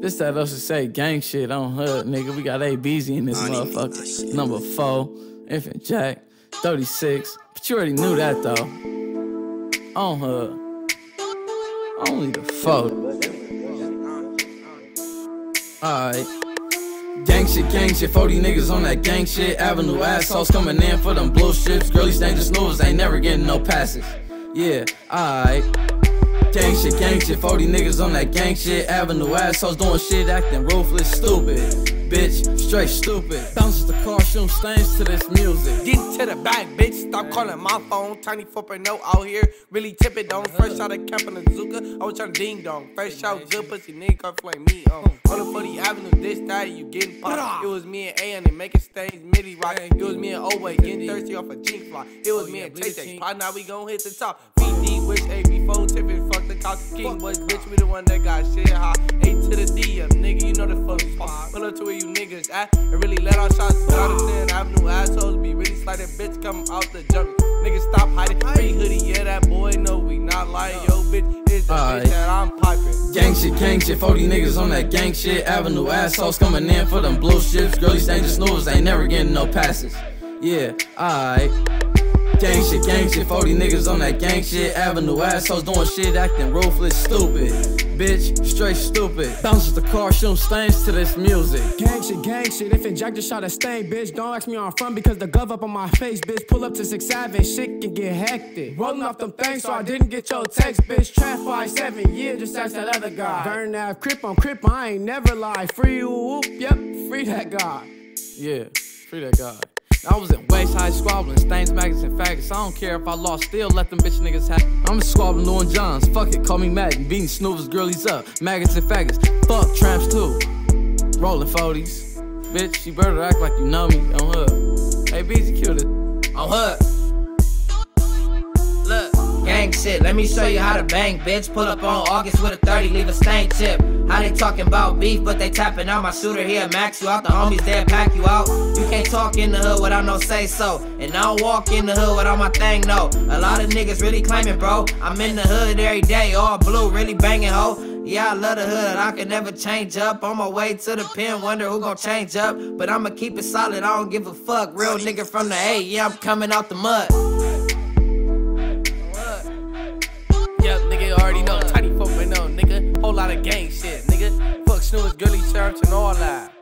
This that us to say gang shit on hood, nigga. We got A ABZ in this motherfucker. Number four, Infant Jack, 36. But you already knew that though. On hood. Only the four. Alright. Gang shit, gang shit, 40 niggas on that gang shit. Avenue assholes coming in for them blue. Girly stained just noodles, ain't never getting no passes. Yeah, alright. Gang shit, gang shit, 40 niggas on that gang shit. Avenue assholes doing shit, acting ruthless, stupid. Straight stupid. Bounces the car, shooting stains to this music. Get to the back, bitch. Stop calling my phone. Tiny 4.0 out here. Really tip it on. Fresh out of camp in the Zuka. I was trying to ding dong. Fresh out, good pussy nigga. Come flame me on. On the 40 Avenue, this, that, you getting popped. It was me and A and they making stains, midi rock. It was me and Oway getting thirsty off a chink fly. It was oh, me and Tay Tay. Now we gon' hit the top. VD, wish A before tipping. Fuck the cops. King was bitch. We the one that got shit hot. To the D, up, nigga. You know the fuck spot. Pull up to where you niggas at and really let our shots go. Understand Avenue assholes be really sliding. Bitch come out the jump. Niggas stop hiding. Free hoodie, yeah, that boy know we not lying. Yo, bitch, is the Alright. bitch that I'm piping. Gang shit, gang shit, 40 niggas on that gang shit. Avenue assholes coming in for them blue ships. Stained just noodles, ain't never getting no passes. Yeah, alright. Gang shit, gang shit, 40 niggas on that gang shit. Avenue assholes doing shit, acting ruthless, stupid. Bitch, straight stupid. Bounces the car, shooting stains to this music. Gang shit, gang shit. If Jack just shot a stain, bitch. Don't ask me on I'm because the glove up on my face, bitch. Pull up to 6 7 shit can get hectic. Rolling off them things so I didn't get your text, bitch. Trap 5 7 yeah, just ask that other guy. Burn that crip on crip, I ain't never lie. Free whoop, yep, free that guy. Yeah, free that guy. I was in waist high squabbling, stains, maggots, and faggots. I don't care if I lost, still let them bitch niggas have. I'm squabbling on Johns, fuck it, call me Madden. Beating snoovers, girlies up, maggots and faggots. Fuck tramps too. Rolling 40s. Bitch, you better act like you know me on hood. Hey, BZ killed it. on hood. Shit, let me show you how to bang, bitch. Pull up on August with a 30, leave a stain chip. How they talking about beef, but they tapping out my shooter here, max you out. The homies there pack you out. You can't talk in the hood without no say so. And I don't walk in the hood without my thing, no. A lot of niggas really claiming, bro. I'm in the hood every day, all blue, really banging, ho. Yeah, I love the hood, I can never change up. On my way to the pen, wonder who gon' change up. But I'ma keep it solid, I don't give a fuck. Real nigga from the A, yeah, I'm coming out the mud. Lot of gang shit, nigga. Fuck Snoop's girly church and all that.